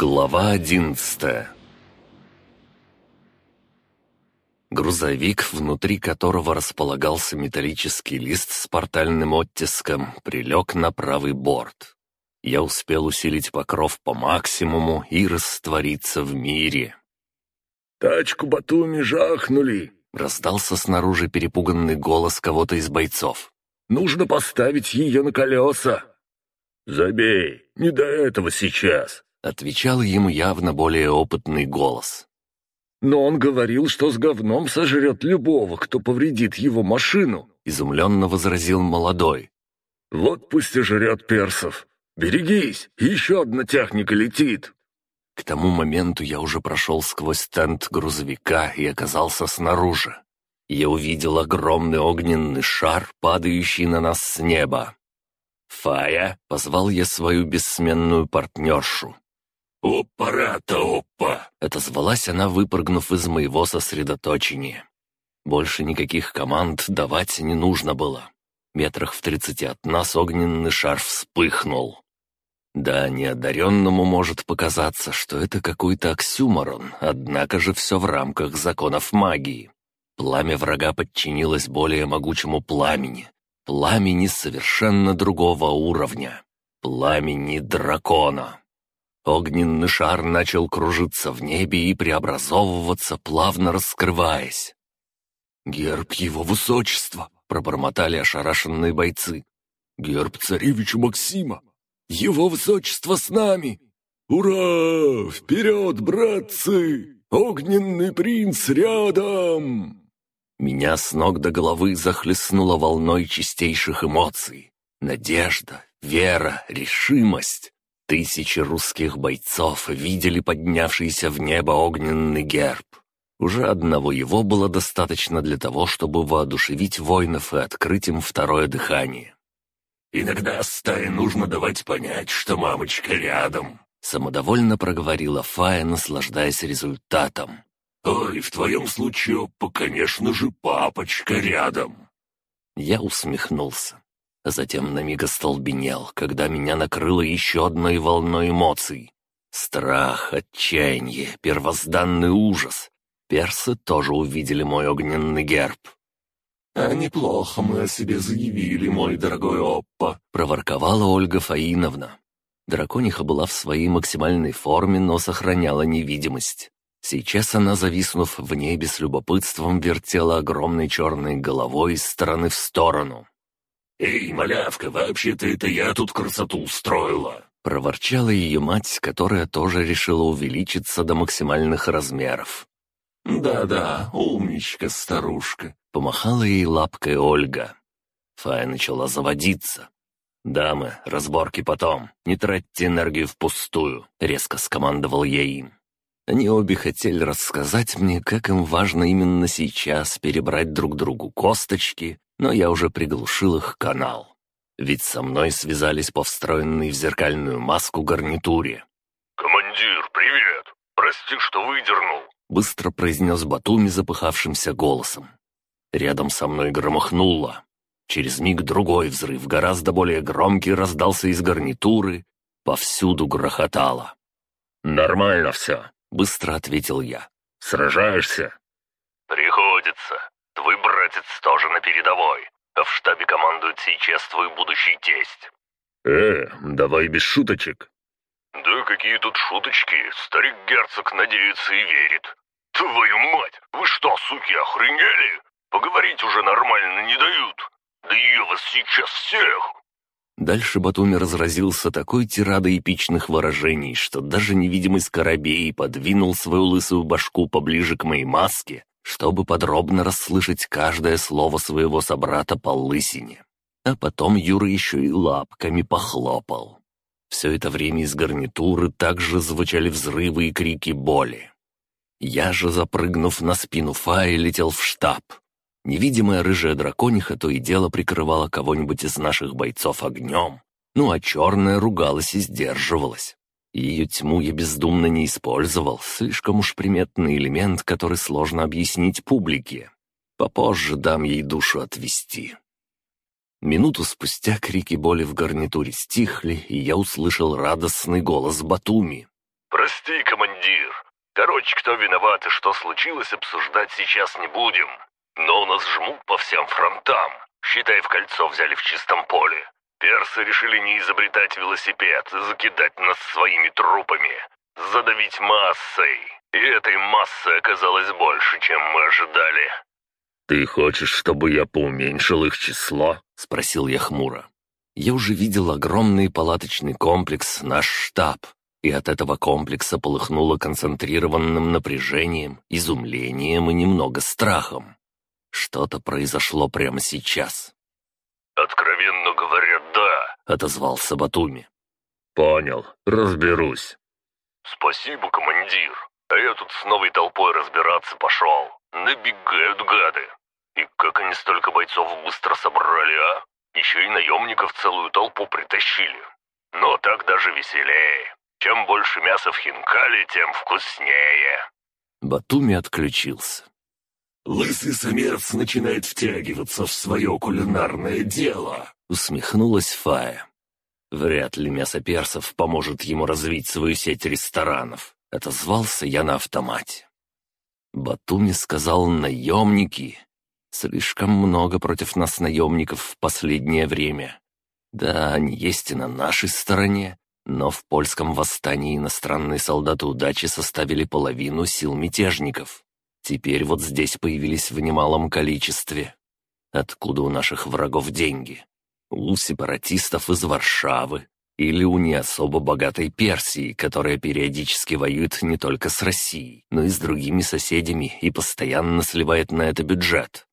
Глава одиннадцатая Грузовик, внутри которого располагался металлический лист с портальным оттиском, прилег на правый борт. Я успел усилить покров по максимуму и раствориться в мире. «Тачку Батуми жахнули!» — раздался снаружи перепуганный голос кого-то из бойцов. «Нужно поставить ее на колеса!» «Забей, не до этого сейчас!» — отвечал ему явно более опытный голос. «Но он говорил, что с говном сожрет любого, кто повредит его машину», — изумленно возразил молодой. «Вот пусть и жрет персов. Берегись, еще одна техника летит». К тому моменту я уже прошел сквозь стенд грузовика и оказался снаружи. Я увидел огромный огненный шар, падающий на нас с неба. «Фая!» — позвал я свою бессменную партнершу. «Опа-рата, опа!» — отозвалась она, выпрыгнув из моего сосредоточения. Больше никаких команд давать не нужно было. Метрах в тридцати от нас огненный шар вспыхнул. Да, неодаренному может показаться, что это какой-то оксюморон, однако же все в рамках законов магии. Пламя врага подчинилось более могучему пламени. Пламени совершенно другого уровня. Пламени дракона. Огненный шар начал кружиться в небе и преобразовываться, плавно раскрываясь. «Герб его высочества!» — пробормотали ошарашенные бойцы. «Герб царевича Максима! Его высочество с нами! Ура! Вперед, братцы! Огненный принц рядом!» Меня с ног до головы захлестнуло волной чистейших эмоций. Надежда, вера, решимость. Тысячи русских бойцов видели поднявшийся в небо огненный герб. Уже одного его было достаточно для того, чтобы воодушевить воинов и открыть им второе дыхание. «Иногда стае нужно давать понять, что мамочка рядом», — самодовольно проговорила Фая, наслаждаясь результатом. «Ой, в твоем случае, по, конечно же, папочка рядом». Я усмехнулся, затем на миг остолбенел, когда меня накрыло еще одной волной эмоций. Страх, отчаяние, первозданный ужас. Персы тоже увидели мой огненный герб. «А неплохо мы о себе заявили, мой дорогой Оппа», — проворковала Ольга Фаиновна. Дракониха была в своей максимальной форме, но сохраняла невидимость. Сейчас она, зависнув в небе с любопытством, вертела огромной черной головой из стороны в сторону. «Эй, малявка, вообще-то это я тут красоту устроила!» Проворчала ее мать, которая тоже решила увеличиться до максимальных размеров. «Да-да, умничка, старушка», — помахала ей лапкой Ольга. Фая начала заводиться. «Дамы, разборки потом. Не тратьте энергию впустую», — резко скомандовал я им. Они обе хотели рассказать мне, как им важно именно сейчас перебрать друг другу косточки, но я уже приглушил их канал. Ведь со мной связались по встроенной в зеркальную маску гарнитуре. «Командир, привет! Прости, что выдернул!» Быстро произнес Батуми запыхавшимся голосом. Рядом со мной громыхнуло. Через миг другой взрыв, гораздо более громкий, раздался из гарнитуры. Повсюду грохотало. «Нормально все», — быстро ответил я. «Сражаешься?» «Приходится. Твой братец тоже на передовой, а в штабе командует сейчас твой будущий тесть». «Э, давай без шуточек». «Да какие тут шуточки, старик-герцог надеется и верит. Твою мать, вы что, суки, охренели? Поговорить уже нормально не дают. Да я вас сейчас всех!» Дальше Батуми разразился такой тирадой эпичных выражений, что даже невидимый скоробей подвинул свою лысую башку поближе к моей маске, чтобы подробно расслышать каждое слово своего собрата по лысине. А потом Юра еще и лапками похлопал. Все это время из гарнитуры также звучали взрывы и крики боли. Я же, запрыгнув на спину Фаи, летел в штаб. Невидимая рыжая дракониха то и дело прикрывала кого-нибудь из наших бойцов огнем, ну а черная ругалась и сдерживалась. Ее тьму я бездумно не использовал, слишком уж приметный элемент, который сложно объяснить публике. Попозже дам ей душу отвести. Минуту спустя крики боли в гарнитуре стихли, и я услышал радостный голос Батуми. «Прости, командир. Короче, кто виноват и что случилось, обсуждать сейчас не будем. Но у нас жмут по всем фронтам. Считай, в кольцо взяли в чистом поле. Персы решили не изобретать велосипед закидать нас своими трупами. Задавить массой. И этой массы оказалось больше, чем мы ожидали. «Ты хочешь, чтобы я поуменьшил их число?» — спросил я хмуро. Я уже видел огромный палаточный комплекс, наш штаб, и от этого комплекса полыхнуло концентрированным напряжением, изумлением и немного страхом. Что-то произошло прямо сейчас. «Откровенно говоря, да», — отозвался Батуми. «Понял, разберусь». «Спасибо, командир. А я тут с новой толпой разбираться пошел. Набегают гады. И как они столько бойцов быстро собрали, а? Еще и наемников целую толпу притащили. Но так даже веселее. Чем больше мяса в хинкале, тем вкуснее. Батуми отключился. «Лысый самец начинает втягиваться в свое кулинарное дело», — усмехнулась Фая. «Вряд ли мясо персов поможет ему развить свою сеть ресторанов», — отозвался я на автомате. Батуми сказал «наемники». Слишком много против нас наемников в последнее время. Да, они есть и на нашей стороне, но в польском восстании иностранные солдаты удачи составили половину сил мятежников. Теперь вот здесь появились в немалом количестве. Откуда у наших врагов деньги? У сепаратистов из Варшавы, или у не особо богатой Персии, которая периодически воюет не только с Россией, но и с другими соседями и постоянно сливает на это бюджет.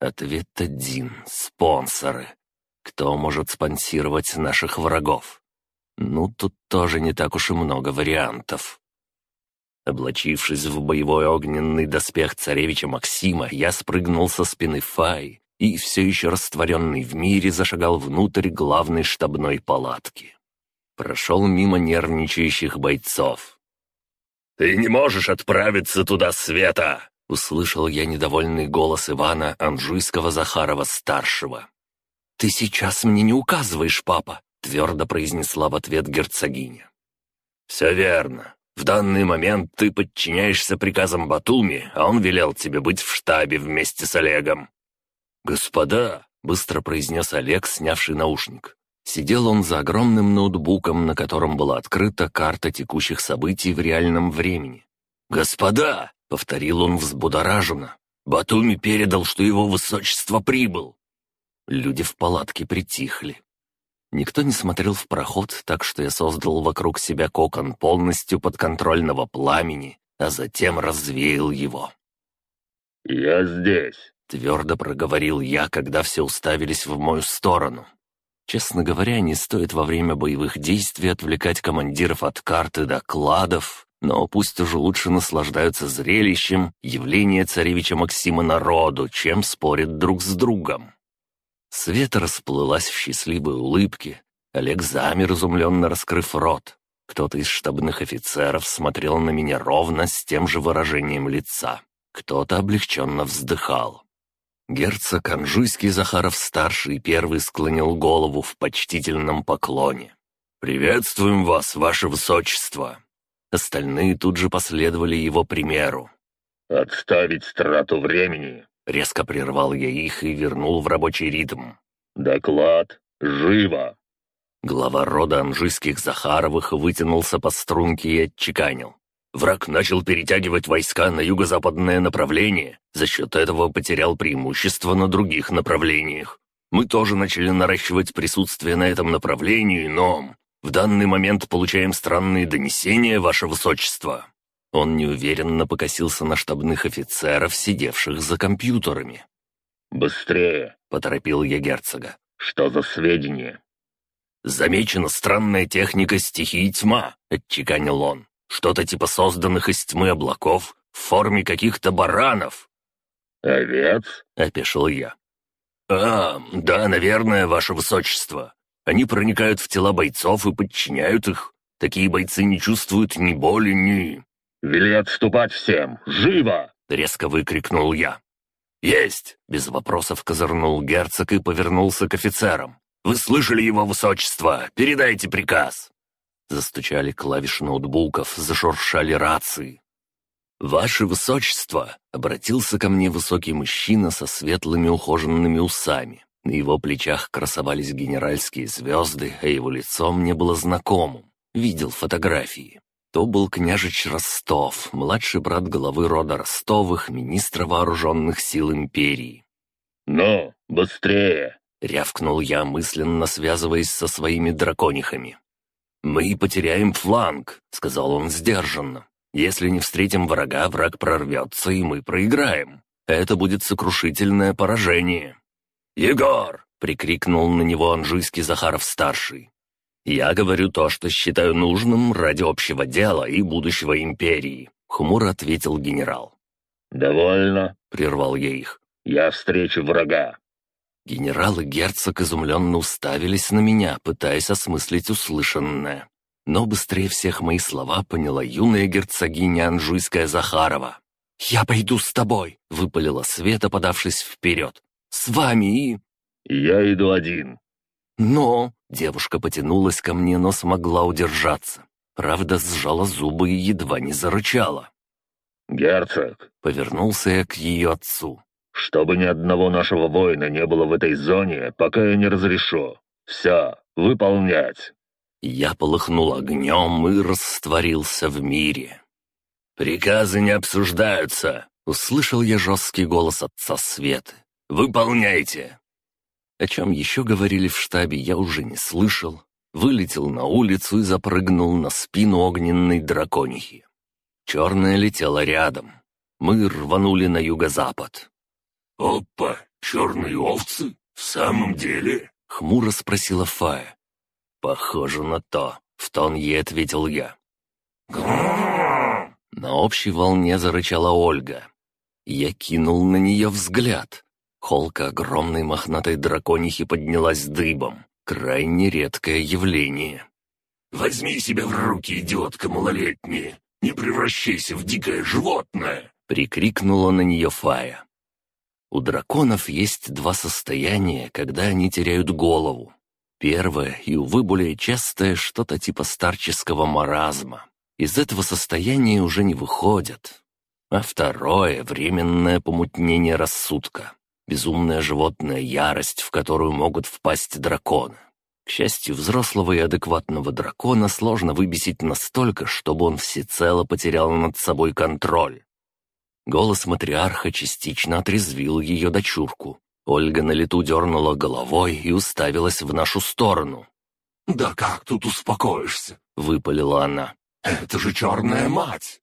Ответ один — спонсоры. Кто может спонсировать наших врагов? Ну, тут тоже не так уж и много вариантов. Облачившись в боевой огненный доспех царевича Максима, я спрыгнул со спины Фай и, все еще растворенный в мире, зашагал внутрь главной штабной палатки. Прошел мимо нервничающих бойцов. «Ты не можешь отправиться туда, Света!» — услышал я недовольный голос Ивана Анжуйского-Захарова-старшего. «Ты сейчас мне не указываешь, папа!» — твердо произнесла в ответ герцогиня. «Все верно. В данный момент ты подчиняешься приказам Батуми, а он велел тебе быть в штабе вместе с Олегом». «Господа!» — быстро произнес Олег, снявший наушник. Сидел он за огромным ноутбуком, на котором была открыта карта текущих событий в реальном времени. «Господа!» — повторил он взбудораженно. «Батуми передал, что его высочество прибыл!» Люди в палатке притихли. Никто не смотрел в проход, так что я создал вокруг себя кокон полностью подконтрольного пламени, а затем развеял его. «Я здесь», — твердо проговорил я, когда все уставились в мою сторону. Честно говоря, не стоит во время боевых действий отвлекать командиров от карты докладов, но пусть уже лучше наслаждаются зрелищем явления царевича Максима народу, чем спорят друг с другом. Света расплылась в счастливой улыбке. Олег замер, изумленно раскрыв рот. Кто-то из штабных офицеров смотрел на меня ровно с тем же выражением лица. Кто-то облегченно вздыхал. Герцог Анжуйский Захаров-старший первый склонил голову в почтительном поклоне. «Приветствуем вас, ваше высочество!» Остальные тут же последовали его примеру. «Отставить страту времени!» Резко прервал я их и вернул в рабочий ритм. «Доклад! Живо!» Глава рода Анжуйских Захаровых вытянулся по струнке и отчеканил. Враг начал перетягивать войска на юго-западное направление, за счет этого потерял преимущество на других направлениях. Мы тоже начали наращивать присутствие на этом направлении, но в данный момент получаем странные донесения, ваше высочество». Он неуверенно покосился на штабных офицеров, сидевших за компьютерами. «Быстрее!» — поторопил я герцога. «Что за сведения?» «Замечена странная техника стихии тьма», — отчеканил он. Что-то типа созданных из тьмы облаков в форме каких-то баранов». «Овец?» — опешил я. «А, да, наверное, ваше высочество. Они проникают в тела бойцов и подчиняют их. Такие бойцы не чувствуют ни боли, ни...» «Вели отступать всем! Живо!» — резко выкрикнул я. «Есть!» — без вопросов козырнул герцог и повернулся к офицерам. «Вы слышали его высочество? Передайте приказ!» Застучали клавиши ноутбуков, зашуршали рации. «Ваше Высочество!» — обратился ко мне высокий мужчина со светлыми ухоженными усами. На его плечах красовались генеральские звезды, а его лицо мне было знакомым. Видел фотографии. То был княжич Ростов, младший брат главы рода Ростовых, министра вооруженных сил империи. «Ну, быстрее!» — рявкнул я, мысленно связываясь со своими драконихами. «Мы потеряем фланг», — сказал он сдержанно. «Если не встретим врага, враг прорвется, и мы проиграем. Это будет сокрушительное поражение». «Егор!» — прикрикнул на него Анжуйский Захаров-старший. «Я говорю то, что считаю нужным ради общего дела и будущего империи», — хмуро ответил генерал. «Довольно», — прервал я их. «Я встречу врага». Генерал и герцог изумленно уставились на меня, пытаясь осмыслить услышанное. Но быстрее всех мои слова поняла юная герцогиня Анжуйская Захарова. «Я пойду с тобой», — выпалила Света, подавшись вперед. «С вами и...» «Я иду один». «Но...» — девушка потянулась ко мне, но смогла удержаться. Правда, сжала зубы и едва не зарычала. «Герцог», — повернулся я к ее отцу. Чтобы ни одного нашего воина не было в этой зоне, пока я не разрешу. Все, выполнять!» Я полыхнул огнем и растворился в мире. «Приказы не обсуждаются!» — услышал я жесткий голос отца Светы. «Выполняйте!» О чем еще говорили в штабе, я уже не слышал. Вылетел на улицу и запрыгнул на спину огненной драконихи. Черная летела рядом. Мы рванули на юго-запад. «Опа, черные овцы? В самом деле?» — хмуро спросила Фая. «Похоже на то», — в тон ей ответил я. На общей волне зарычала Ольга. Я кинул на нее взгляд. Холка огромной мохнатой драконихи поднялась дыбом. Крайне редкое явление. «Возьми себя в руки, идиотка малолетняя! Не превращайся в дикое животное!» — прикрикнула на нее Фая. У драконов есть два состояния, когда они теряют голову. Первое, и, увы, более частое, что-то типа старческого маразма. Из этого состояния уже не выходят. А второе — временное помутнение рассудка. Безумная животная ярость, в которую могут впасть драконы. К счастью, взрослого и адекватного дракона сложно выбесить настолько, чтобы он всецело потерял над собой контроль. Голос матриарха частично отрезвил ее дочурку. Ольга на лету дернула головой и уставилась в нашу сторону. «Да как тут успокоишься?» — выпалила она. «Это же черная мать!»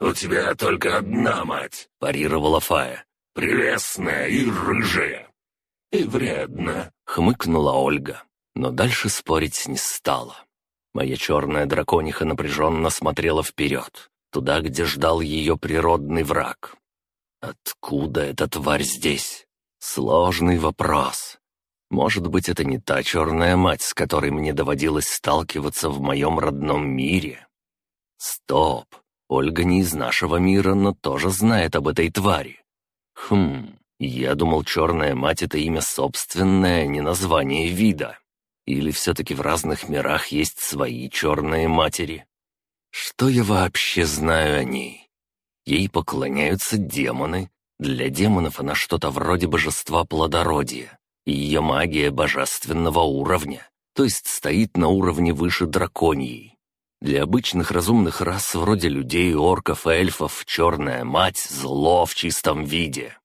«У тебя только одна мать!» — парировала Фая. «Прелестная и рыжая!» «И вредная!» — хмыкнула Ольга. Но дальше спорить не стала. Моя черная дракониха напряженно смотрела вперед туда, где ждал ее природный враг. Откуда эта тварь здесь? Сложный вопрос. Может быть, это не та черная мать, с которой мне доводилось сталкиваться в моем родном мире? Стоп. Ольга не из нашего мира, но тоже знает об этой твари. Хм, я думал, черная мать — это имя собственное, а не название вида. Или все-таки в разных мирах есть свои черные матери? Что я вообще знаю о ней? Ей поклоняются демоны. Для демонов она что-то вроде божества плодородия. И ее магия божественного уровня, то есть стоит на уровне выше драконьей. Для обычных разумных рас вроде людей, орков, эльфов, черная мать — зло в чистом виде.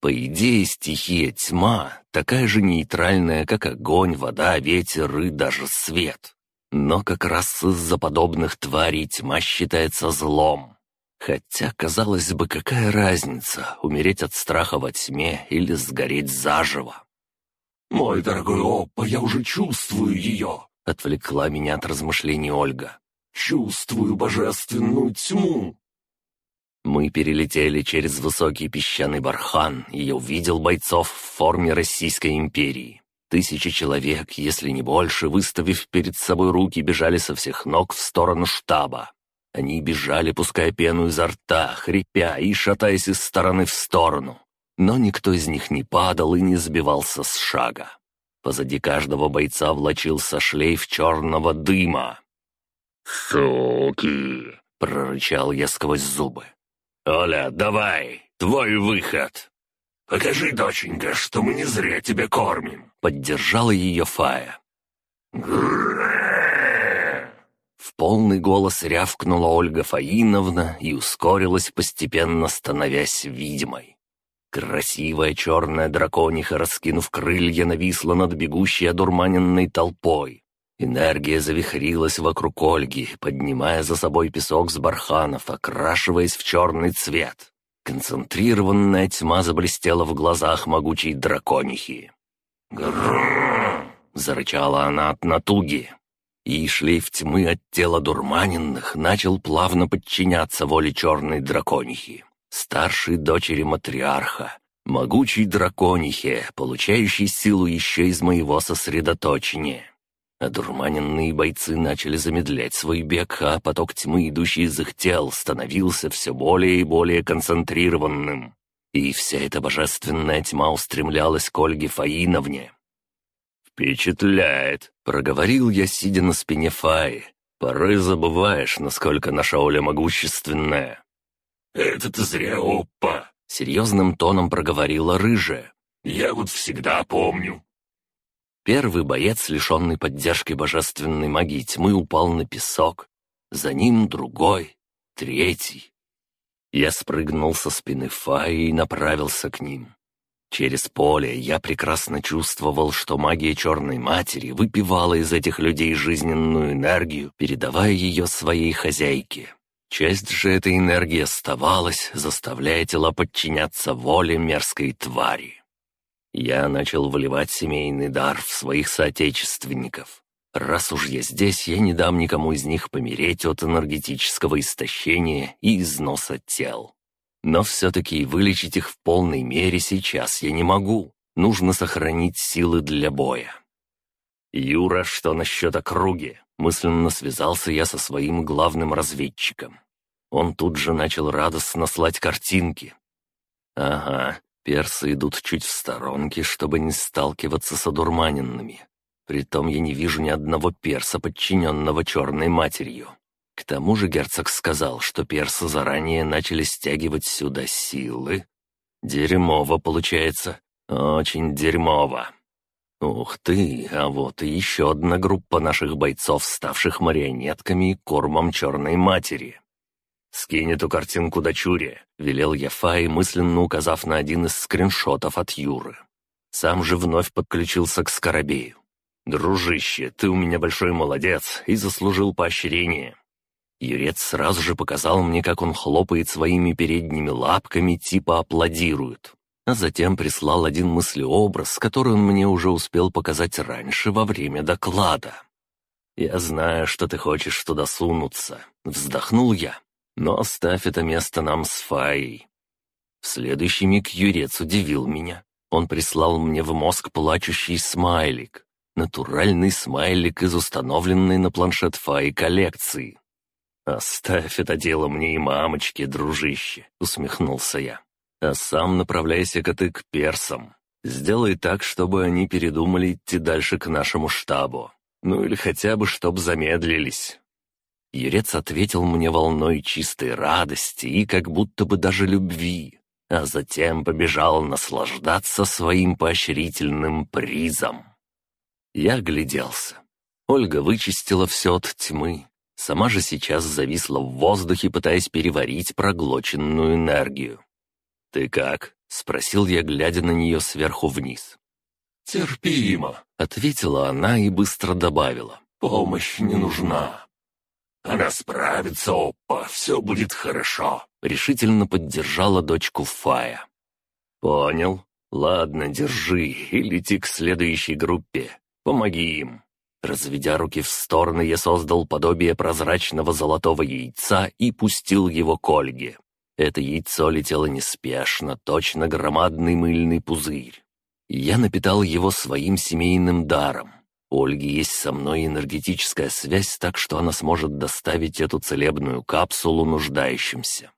По идее, стихия тьма такая же нейтральная, как огонь, вода, ветер и даже свет. Но как раз из-за подобных тварей тьма считается злом. Хотя, казалось бы, какая разница, умереть от страха во тьме или сгореть заживо? «Мой дорогой Оппа, я уже чувствую ее!» — отвлекла меня от размышлений Ольга. «Чувствую божественную тьму!» Мы перелетели через высокий песчаный бархан, и я увидел бойцов в форме Российской империи. Тысячи человек, если не больше, выставив перед собой руки, бежали со всех ног в сторону штаба. Они бежали, пуская пену изо рта, хрипя и шатаясь из стороны в сторону. Но никто из них не падал и не сбивался с шага. Позади каждого бойца влочился шлейф черного дыма. «Суки!» — прорычал я сквозь зубы. «Оля, давай, твой выход!» «Покажи, доченька, что мы не зря тебя кормим!» — поддержала ее Фая. В полный голос рявкнула Ольга Фаиновна и ускорилась, постепенно становясь видимой. Красивая черная дракониха, раскинув крылья, нависла над бегущей одурманенной толпой. Энергия завихрилась вокруг Ольги, поднимая за собой песок с барханов, окрашиваясь в черный цвет. Концентрированная тьма заблестела в глазах могучей драконихи. Зарычала она от натуги. И шлейф тьмы от тела дурманенных начал плавно подчиняться воле черной драконихи, старшей дочери матриарха, могучей драконихе, получающей силу еще из моего сосредоточения. Одурманенные бойцы начали замедлять свой бег, а поток тьмы, идущий из их тел, становился все более и более концентрированным. И вся эта божественная тьма устремлялась к Ольге Фаиновне. «Впечатляет», — проговорил я, сидя на спине Фаи. «Порой забываешь, насколько наша Оля могущественная». «Это ты зря, опа!» — серьезным тоном проговорила рыжая. «Я вот всегда помню. Первый боец, лишенный поддержки божественной магии тьмы, упал на песок. За ним другой, третий. Я спрыгнул со спины Фаи и направился к ним. Через поле я прекрасно чувствовал, что магия Черной Матери выпивала из этих людей жизненную энергию, передавая ее своей хозяйке. Часть же этой энергии оставалась, заставляя тела подчиняться воле мерзкой твари. Я начал выливать семейный дар в своих соотечественников. Раз уж я здесь, я не дам никому из них помереть от энергетического истощения и износа тел. Но все-таки вылечить их в полной мере сейчас я не могу. Нужно сохранить силы для боя. «Юра, что насчет округи?» Мысленно связался я со своим главным разведчиком. Он тут же начал радостно слать картинки. «Ага, Персы идут чуть в сторонке, чтобы не сталкиваться с одурманенными. Притом я не вижу ни одного перса, подчиненного черной матерью. К тому же герцог сказал, что персы заранее начали стягивать сюда силы. Дерьмово получается. Очень дерьмово. Ух ты, а вот и еще одна группа наших бойцов, ставших марионетками и кормом черной матери. «Скинь эту картинку дочуре», — велел я Фай, мысленно указав на один из скриншотов от Юры. Сам же вновь подключился к Скоробею. «Дружище, ты у меня большой молодец и заслужил поощрение». Юрец сразу же показал мне, как он хлопает своими передними лапками, типа аплодирует. А затем прислал один мыслеобраз, который он мне уже успел показать раньше во время доклада. «Я знаю, что ты хочешь туда сунуться», — вздохнул я. Но оставь это место нам с Фаей. В следующий миг Юрец удивил меня. Он прислал мне в мозг плачущий смайлик. Натуральный смайлик из установленной на планшет Фаи коллекции. «Оставь это дело мне и мамочке, дружище», — усмехнулся я. «А сам направляйся-ка ты к персам. Сделай так, чтобы они передумали идти дальше к нашему штабу. Ну или хотя бы, чтоб замедлились. Юрец ответил мне волной чистой радости и как будто бы даже любви, а затем побежал наслаждаться своим поощрительным призом. Я огляделся. Ольга вычистила все от тьмы. Сама же сейчас зависла в воздухе, пытаясь переварить проглоченную энергию. «Ты как?» — спросил я, глядя на нее сверху вниз. «Терпимо», — ответила она и быстро добавила. «Помощь не нужна». «Она справится, Опа, все будет хорошо», — решительно поддержала дочку Фая. «Понял. Ладно, держи и лети к следующей группе. Помоги им». Разведя руки в стороны, я создал подобие прозрачного золотого яйца и пустил его к Ольге. Это яйцо летело неспешно, точно громадный мыльный пузырь. Я напитал его своим семейным даром. У Ольги есть со мной энергетическая связь, так что она сможет доставить эту целебную капсулу нуждающимся.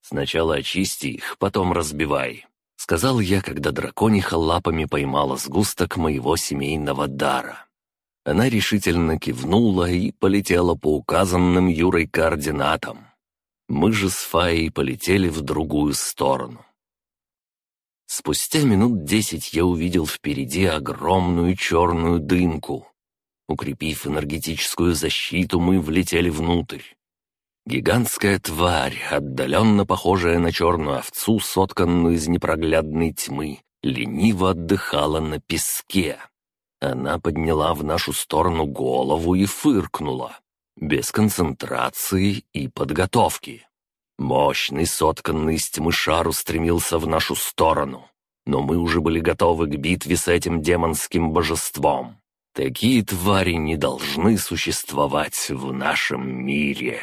Сначала очисти их, потом разбивай», — сказал я, когда дракониха лапами поймала сгусток моего семейного дара. Она решительно кивнула и полетела по указанным Юрой координатам. Мы же с Фаей полетели в другую сторону. Спустя минут десять я увидел впереди огромную черную дымку. Укрепив энергетическую защиту, мы влетели внутрь. Гигантская тварь, отдаленно похожая на черную овцу, сотканную из непроглядной тьмы, лениво отдыхала на песке. Она подняла в нашу сторону голову и фыркнула. Без концентрации и подготовки. Мощный, сотканный из тьмы шар устремился в нашу сторону. Но мы уже были готовы к битве с этим демонским божеством. Такие твари не должны существовать в нашем мире.